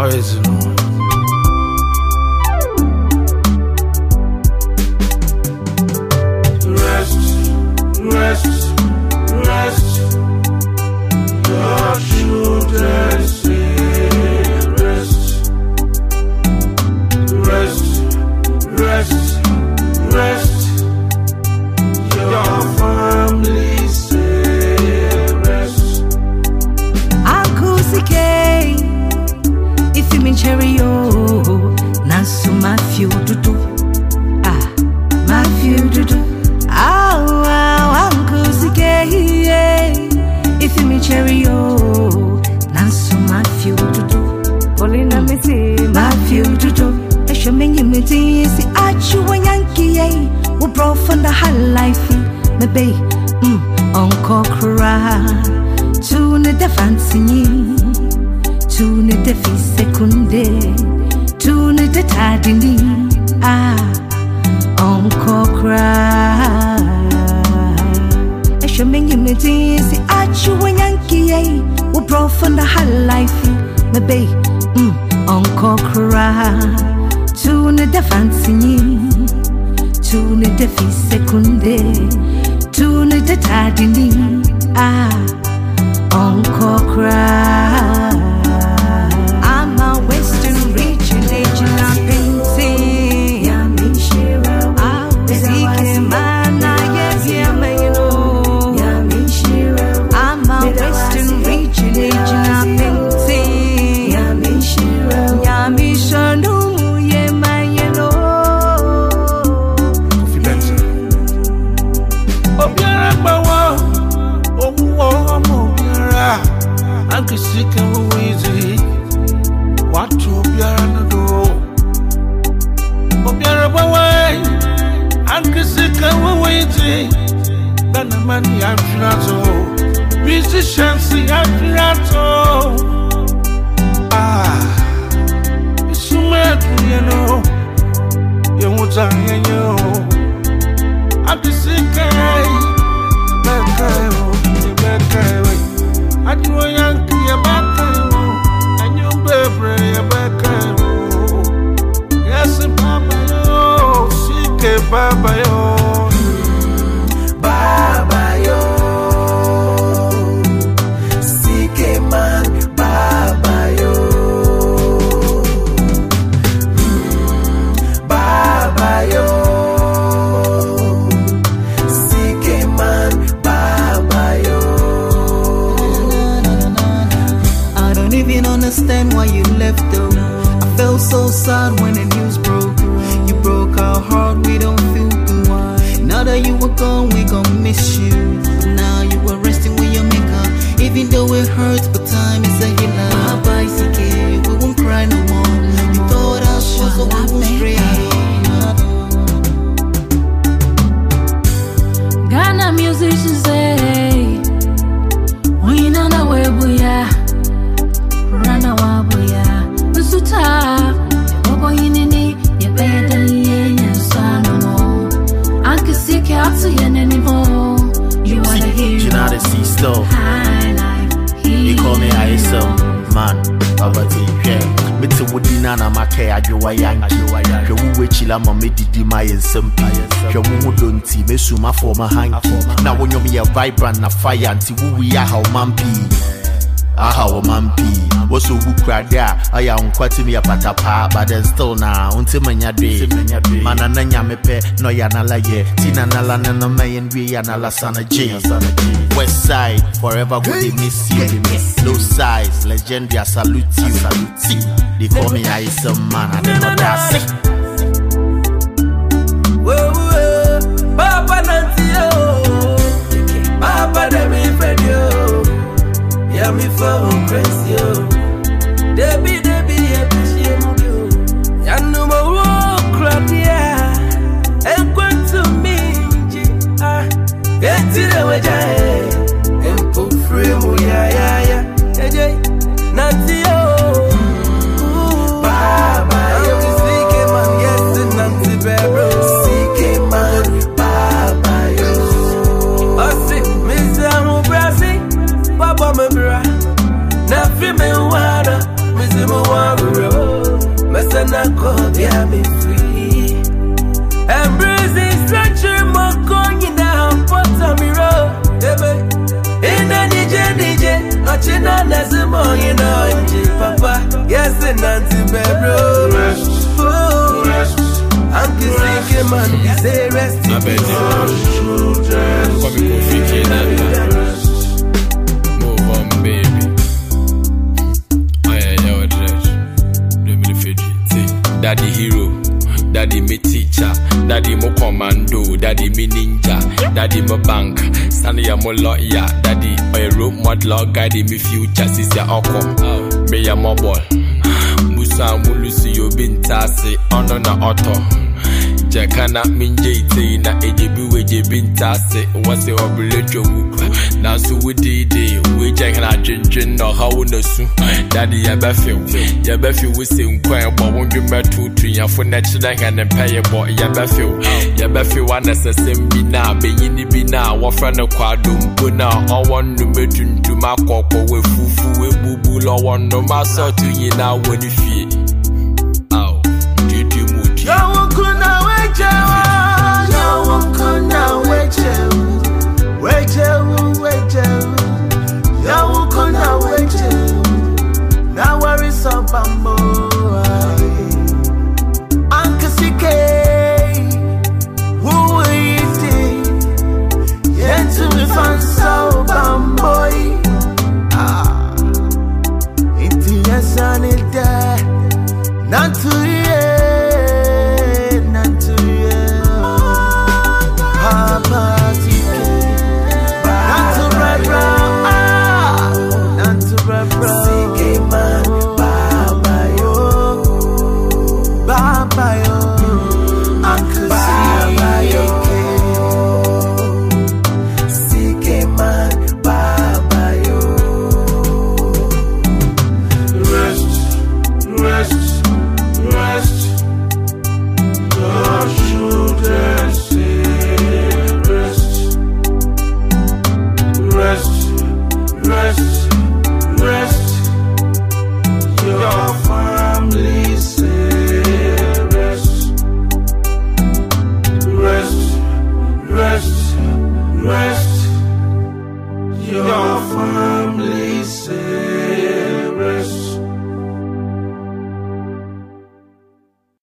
Original. Rest, rest, Tune de fancy Tune de fi sekunde Tune de tadini Ah Onko cry Esho mengi meti si achu wanyanki eh Wo bro from the high life. Me bay mm Onko cry Tune de fancy Tune de fi sekunde Tune de tadini dana mani adwira to, musicians adwira to. Ah, isuma eduye no, yehuta yenye o. Akisikai, Bekai, understand why you left though. I felt so sad when the news broke. You broke our heart, we don't feel good. Now that you were gone, we gon' miss you. Now you are resting with your maker. Even though it hurts, but time is a healer. Bye bye, CK, we won't cry no more. You thought I was so we won't stray at all. Ghana musicians say, Life. They call me ISO, man. Poverty, yeah. Mete wodi na na maka adwowa yanki. Hwɛ wo wakyila ma medidi ma yɛ nsɛm pii. Hwɛ wo ho dɔ nti mesu ma fɔ ma hanky. Na wo nnwom yɛ vibrant na fire nti wowi aha wo man pii. Aha wo man pii. Wɔsɔ wo kurade a ɔyɛ nkwa timi yɛ pata paa but then still na wonte manya dwe. Mana na nyame pɛ na ɔyɛ anala yɛ. Ti na nala ne no nwie yɛ anala sana gye. West side, forever go they miss you. Low size, legendary, I salute you. Salute. They call me Ice Man, I don't know say Nancy Bebro. Rest. Oh, rest. Uncle Sike man, we say rest in peace. Rest. Come here, Fiki Nanda. Move on, baby. Daddy hero, daddy me teacher, daddy mo commando, daddy me ninja, daddy mo bank, Sunny mo lawyer, daddy, I wrote my law, guiding me future, sister, uncle, oh. me a mobile sa mulusi yo bintase ono na oto. Jakana minje ite na ejebi weje bintase wase obuletwe wu na su wudide wei kyɛn kana adwendwen na ɔha wo na su. Dade yɛbɛfe wo yɛbɛfe wo sɛ nkwan bɔ wo ndwuma tuntuyafo na kyerɛ hɛ ne mpɛ yɛbɔ yɛbɛfe wo yɛbɛfe wo anasɛsɛm bi na bɛnyini bi na wɔfrɛ no kwadompo na ɔwɔ nnome tuntum akɔkɔ wafufu wabubu lɔwɔ nnoma sɔto nyinaa wɔ ne fie.